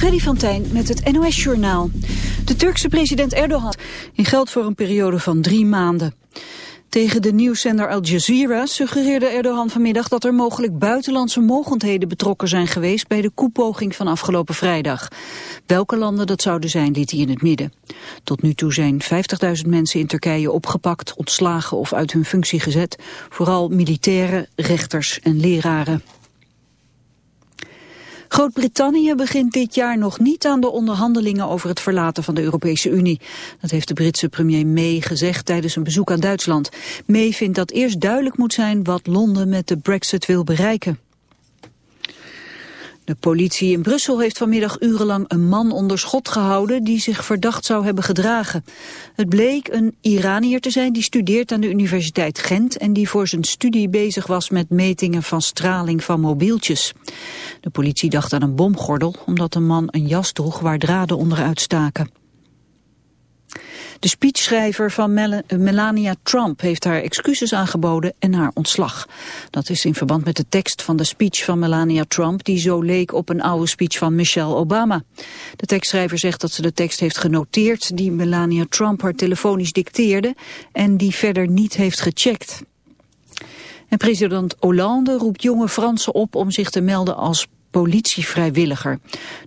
Freddy van Tijn met het NOS-journaal. De Turkse president Erdogan in geld voor een periode van drie maanden. Tegen de nieuwszender Al Jazeera suggereerde Erdogan vanmiddag dat er mogelijk buitenlandse mogendheden betrokken zijn geweest bij de koepoging van afgelopen vrijdag. Welke landen dat zouden zijn liet hij in het midden. Tot nu toe zijn 50.000 mensen in Turkije opgepakt, ontslagen of uit hun functie gezet. Vooral militairen, rechters en leraren. Groot-Brittannië begint dit jaar nog niet aan de onderhandelingen over het verlaten van de Europese Unie. Dat heeft de Britse premier May gezegd tijdens een bezoek aan Duitsland. May vindt dat eerst duidelijk moet zijn wat Londen met de brexit wil bereiken. De politie in Brussel heeft vanmiddag urenlang een man onder schot gehouden die zich verdacht zou hebben gedragen. Het bleek een Iranier te zijn die studeert aan de Universiteit Gent en die voor zijn studie bezig was met metingen van straling van mobieltjes. De politie dacht aan een bomgordel omdat de man een jas droeg waar draden onderuit staken. De speechschrijver van Melania Trump heeft haar excuses aangeboden en haar ontslag. Dat is in verband met de tekst van de speech van Melania Trump die zo leek op een oude speech van Michelle Obama. De tekstschrijver zegt dat ze de tekst heeft genoteerd die Melania Trump haar telefonisch dicteerde en die verder niet heeft gecheckt. En president Hollande roept jonge Fransen op om zich te melden als politievrijwilliger.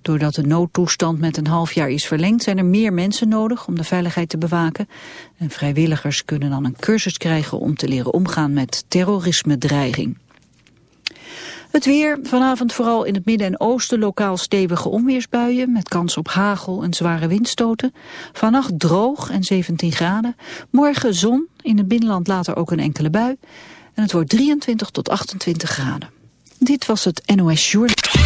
Doordat de noodtoestand met een half jaar is verlengd... zijn er meer mensen nodig om de veiligheid te bewaken. En vrijwilligers kunnen dan een cursus krijgen... om te leren omgaan met terrorisme-dreiging. Het weer, vanavond vooral in het midden en oosten lokaal stevige onweersbuien met kans op hagel en zware windstoten. Vannacht droog en 17 graden. Morgen zon, in het binnenland later ook een enkele bui. En het wordt 23 tot 28 graden. Dit was het NOS Journal.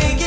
take it.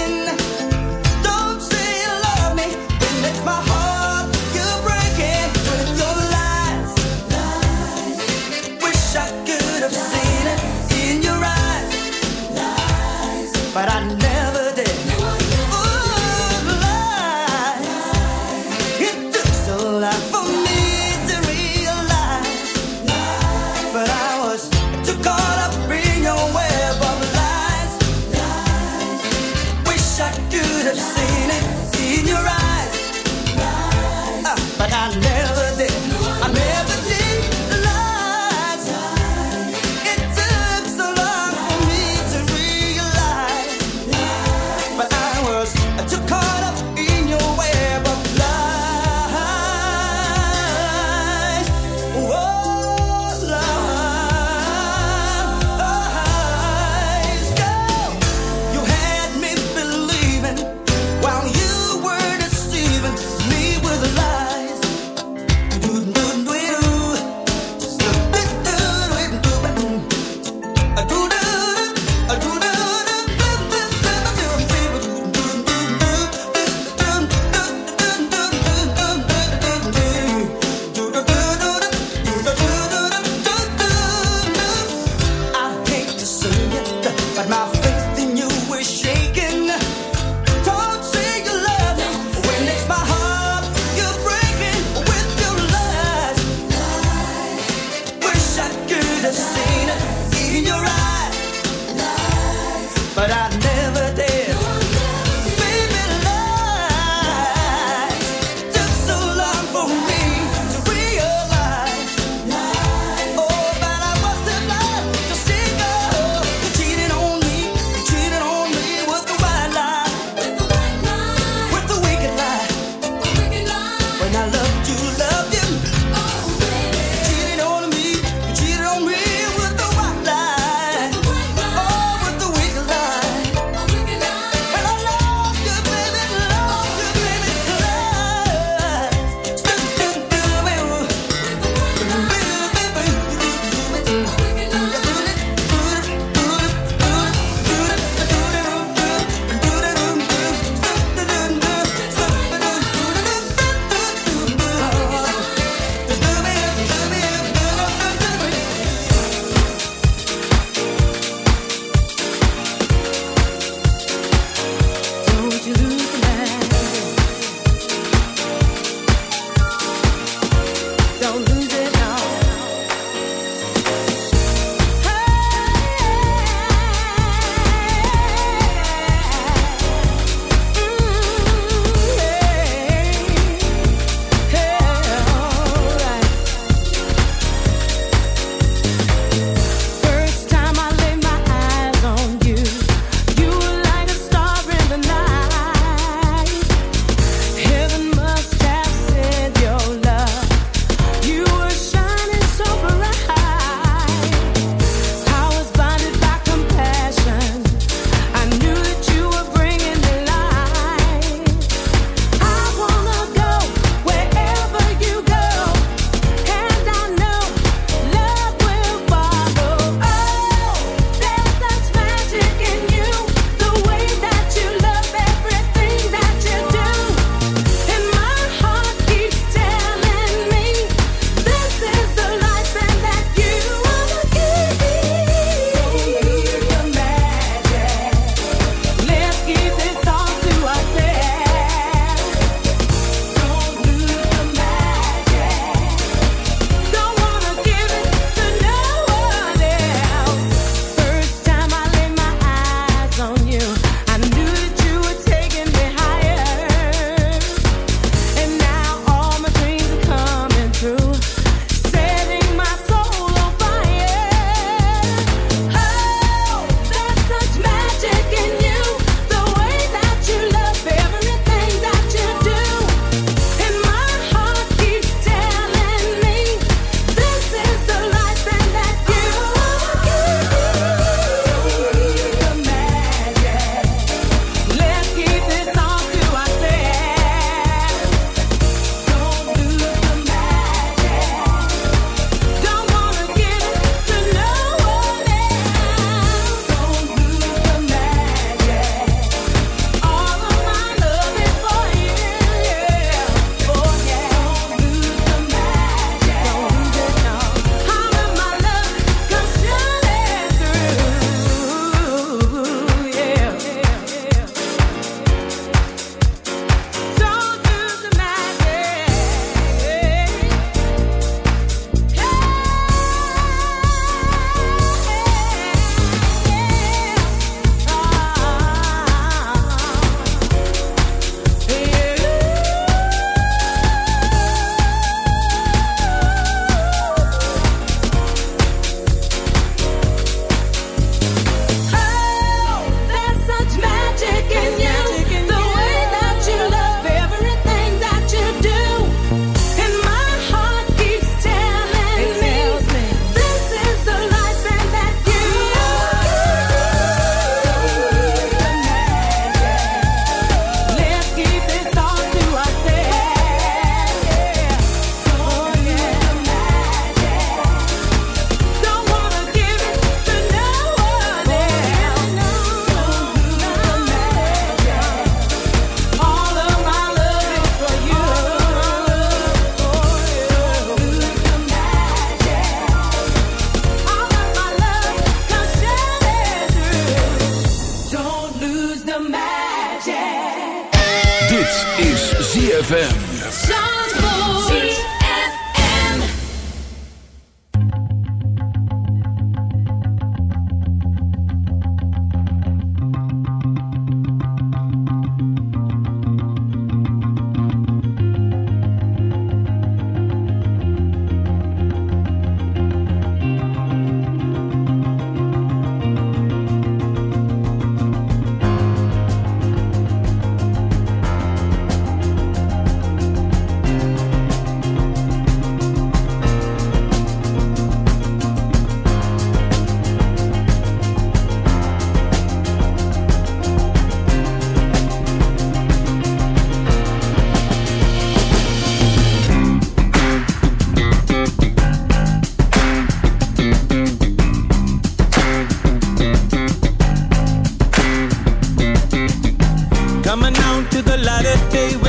Coming out to the light of day.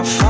I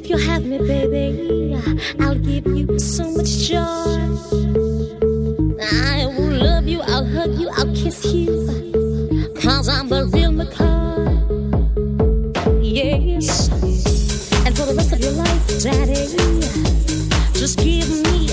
if you have me, baby, I'll give you so much joy. I will love you, I'll hug you, I'll kiss you, cause I'm the real McCoy. Yes, and for the rest of your life, Daddy, just give me